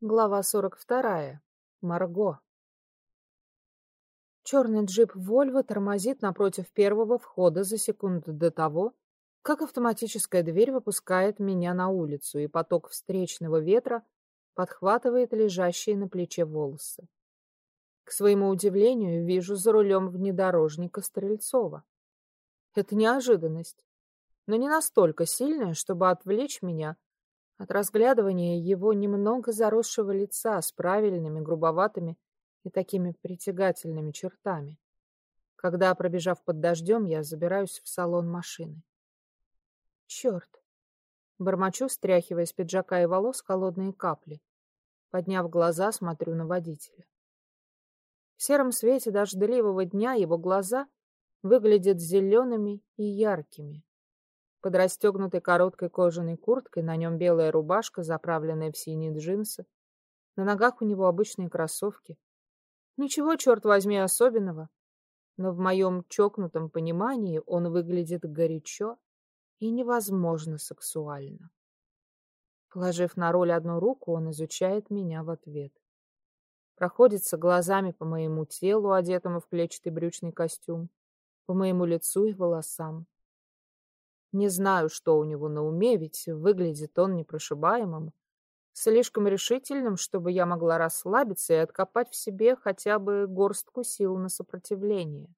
Глава 42. Марго. Черный джип Вольво тормозит напротив первого входа за секунду до того, как автоматическая дверь выпускает меня на улицу, и поток встречного ветра подхватывает лежащие на плече волосы. К своему удивлению, вижу за рулем внедорожника Стрельцова. Это неожиданность, но не настолько сильная, чтобы отвлечь меня от разглядывания его немного заросшего лица с правильными, грубоватыми и такими притягательными чертами. Когда, пробежав под дождем, я забираюсь в салон машины. Черт! Бормочу, стряхивая с пиджака и волос холодные капли. Подняв глаза, смотрю на водителя. В сером свете дождливого дня его глаза выглядят зелеными и яркими. Под расстегнутой короткой кожаной курткой на нем белая рубашка, заправленная в синие джинсы. На ногах у него обычные кроссовки. Ничего, черт возьми, особенного. Но в моем чокнутом понимании он выглядит горячо и невозможно сексуально. Положив на руль одну руку, он изучает меня в ответ. Проходится глазами по моему телу, одетому в клетчатый брючный костюм, по моему лицу и волосам. Не знаю, что у него на уме, ведь выглядит он непрошибаемым, слишком решительным, чтобы я могла расслабиться и откопать в себе хотя бы горстку сил на сопротивление.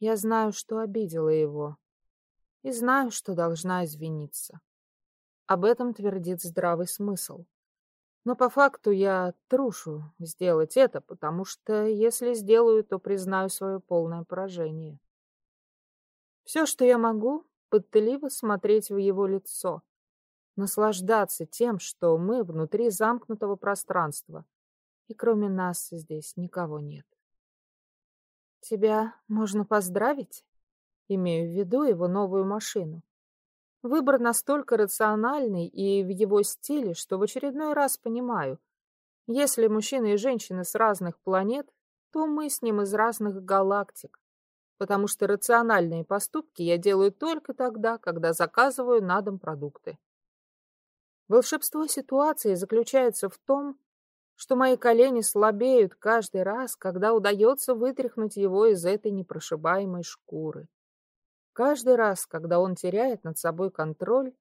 Я знаю, что обидела его, и знаю, что должна извиниться. Об этом твердит здравый смысл. Но по факту я трушу сделать это, потому что если сделаю, то признаю свое полное поражение. Все, что я могу, пытливо смотреть в его лицо, наслаждаться тем, что мы внутри замкнутого пространства, и кроме нас здесь никого нет. Тебя можно поздравить? Имею в виду его новую машину. Выбор настолько рациональный и в его стиле, что в очередной раз понимаю, если мужчина и женщина с разных планет, то мы с ним из разных галактик потому что рациональные поступки я делаю только тогда, когда заказываю на дом продукты. Волшебство ситуации заключается в том, что мои колени слабеют каждый раз, когда удается вытряхнуть его из этой непрошибаемой шкуры. Каждый раз, когда он теряет над собой контроль,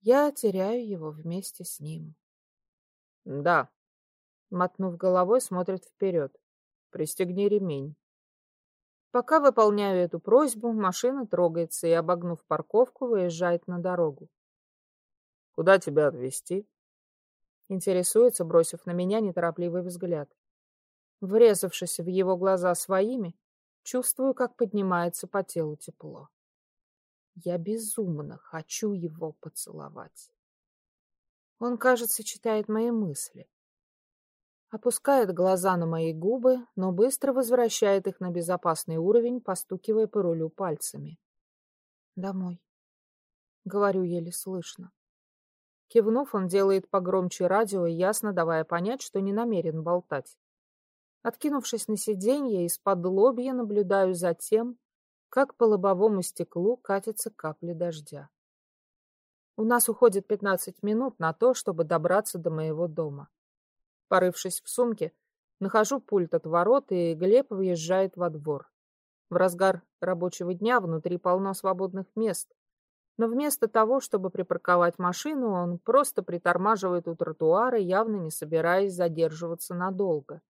я теряю его вместе с ним. Да, мотнув головой, смотрит вперед. Пристегни ремень. Пока выполняю эту просьбу, машина трогается и, обогнув парковку, выезжает на дорогу. «Куда тебя отвезти?» Интересуется, бросив на меня неторопливый взгляд. Врезавшись в его глаза своими, чувствую, как поднимается по телу тепло. Я безумно хочу его поцеловать. Он, кажется, читает мои мысли опускает глаза на мои губы, но быстро возвращает их на безопасный уровень, постукивая по рулю пальцами. «Домой», — говорю еле слышно. Кивнув, он делает погромче радио, ясно давая понять, что не намерен болтать. Откинувшись на сиденье, из-под лобья наблюдаю за тем, как по лобовому стеклу катятся капли дождя. У нас уходит пятнадцать минут на то, чтобы добраться до моего дома. Порывшись в сумке, нахожу пульт от ворот, и Глеб въезжает во двор. В разгар рабочего дня внутри полно свободных мест. Но вместо того, чтобы припарковать машину, он просто притормаживает у тротуара, явно не собираясь задерживаться надолго.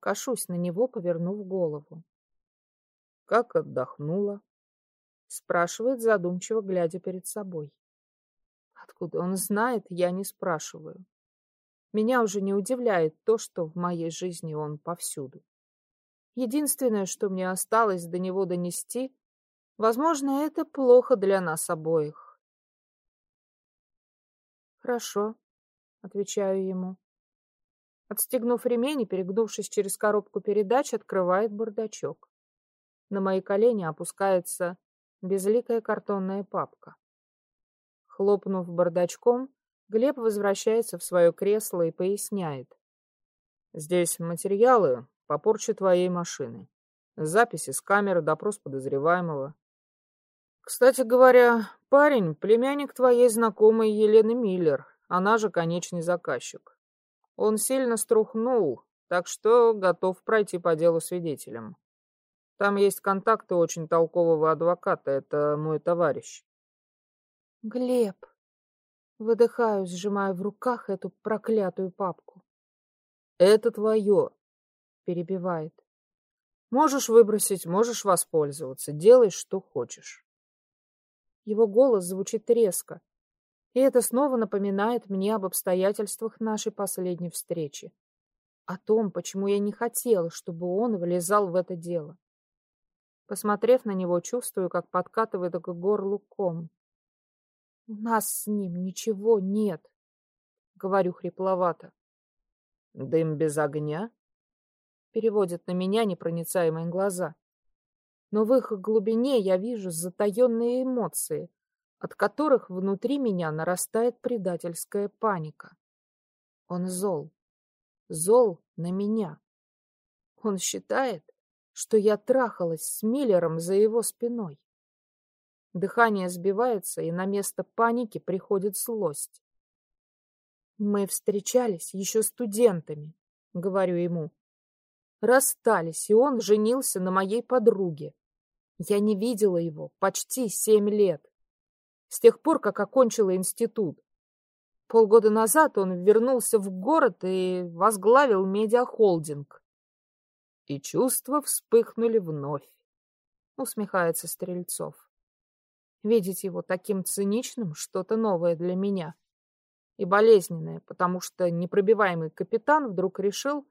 Кашусь на него, повернув голову. «Как отдохнула?» — спрашивает задумчиво, глядя перед собой. Откуда он знает, я не спрашиваю. Меня уже не удивляет то, что в моей жизни он повсюду. Единственное, что мне осталось до него донести, возможно, это плохо для нас обоих. Хорошо, отвечаю ему. Отстегнув ремень и перегнувшись через коробку передач, открывает бардачок. На мои колени опускается безликая картонная папка. Хлопнув бардачком, Глеб возвращается в свое кресло и поясняет. Здесь материалы по порче твоей машины. Записи с камеры, допрос подозреваемого. Кстати говоря, парень — племянник твоей знакомой Елены Миллер. она же конечный заказчик. Он сильно струхнул, так что готов пройти по делу свидетелем. Там есть контакты очень толкового адвоката, это мой товарищ. Глеб. Выдыхаю, сжимая в руках эту проклятую папку. Это твое, перебивает. Можешь выбросить, можешь воспользоваться, делай, что хочешь. Его голос звучит резко, и это снова напоминает мне об обстоятельствах нашей последней встречи. О том, почему я не хотела, чтобы он влезал в это дело. Посмотрев на него, чувствую, как подкатывает к горлу ком. «У нас с ним ничего нет», — говорю хрипловато. «Дым без огня?» — переводят на меня непроницаемые глаза. Но в их глубине я вижу затаенные эмоции, от которых внутри меня нарастает предательская паника. Он зол. Зол на меня. Он считает, что я трахалась с Миллером за его спиной. Дыхание сбивается, и на место паники приходит злость. Мы встречались еще студентами, говорю ему. Расстались, и он женился на моей подруге. Я не видела его почти семь лет. С тех пор, как окончила институт. Полгода назад он вернулся в город и возглавил медиахолдинг. И чувства вспыхнули вновь. Усмехается Стрельцов. Видеть его таким циничным — что-то новое для меня. И болезненное, потому что непробиваемый капитан вдруг решил,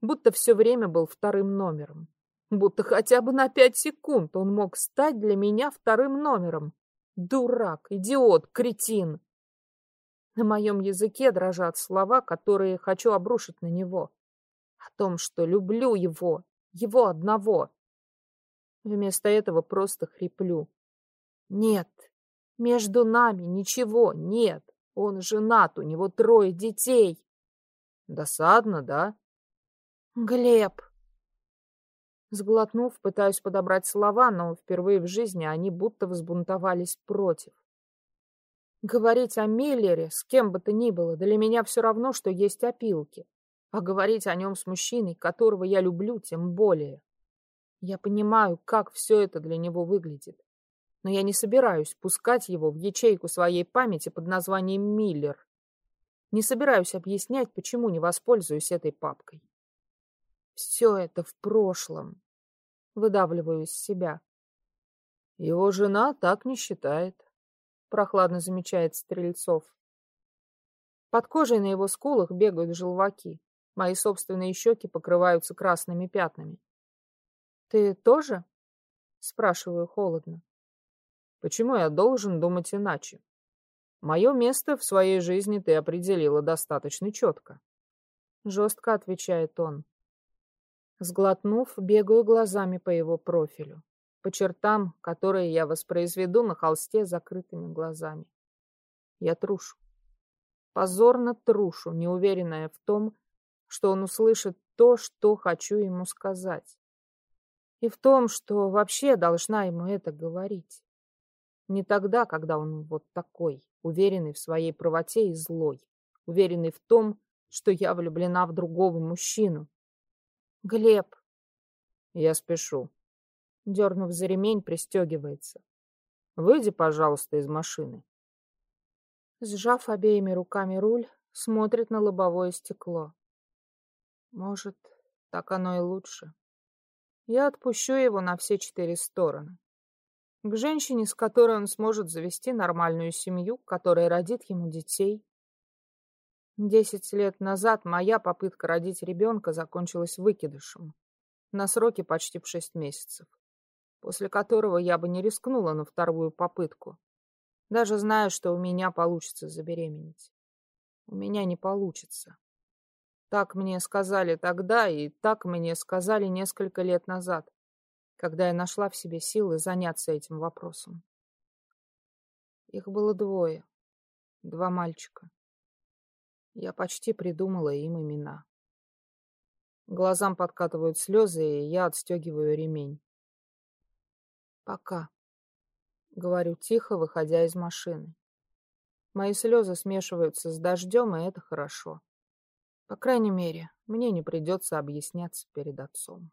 будто все время был вторым номером. Будто хотя бы на пять секунд он мог стать для меня вторым номером. Дурак, идиот, кретин. На моем языке дрожат слова, которые хочу обрушить на него о том, что люблю его, его одного. Вместо этого просто хриплю. Нет, между нами ничего нет. Он женат, у него трое детей. Досадно, да? Глеб. Сглотнув, пытаюсь подобрать слова, но впервые в жизни они будто взбунтовались против. Говорить о Миллере с кем бы то ни было для меня все равно, что есть опилки. А говорить о нем с мужчиной, которого я люблю, тем более. Я понимаю, как все это для него выглядит. Но я не собираюсь пускать его в ячейку своей памяти под названием Миллер. Не собираюсь объяснять, почему не воспользуюсь этой папкой. Все это в прошлом. Выдавливаю из себя. Его жена так не считает, прохладно замечает Стрельцов. Под кожей на его скулах бегают желваки. Мои собственные щеки покрываются красными пятнами. «Ты тоже?» — спрашиваю холодно. «Почему я должен думать иначе? Мое место в своей жизни ты определила достаточно четко». Жестко отвечает он. Сглотнув, бегаю глазами по его профилю, по чертам, которые я воспроизведу на холсте закрытыми глазами. Я трушу. Позорно трушу, неуверенная в том, что он услышит то, что хочу ему сказать. И в том, что вообще должна ему это говорить. Не тогда, когда он вот такой, уверенный в своей правоте и злой, уверенный в том, что я влюблена в другого мужчину. Глеб. Я спешу. Дернув за ремень, пристегивается. Выйди, пожалуйста, из машины. Сжав обеими руками руль, смотрит на лобовое стекло. Может, так оно и лучше. Я отпущу его на все четыре стороны. К женщине, с которой он сможет завести нормальную семью, которая родит ему детей. Десять лет назад моя попытка родить ребенка закончилась выкидышем. На сроке почти в шесть месяцев. После которого я бы не рискнула на вторую попытку. Даже зная, что у меня получится забеременеть. У меня не получится. Так мне сказали тогда, и так мне сказали несколько лет назад, когда я нашла в себе силы заняться этим вопросом. Их было двое, два мальчика. Я почти придумала им имена. Глазам подкатывают слезы, и я отстегиваю ремень. «Пока», — говорю тихо, выходя из машины. Мои слезы смешиваются с дождем, и это хорошо. По крайней мере, мне не придется объясняться перед отцом.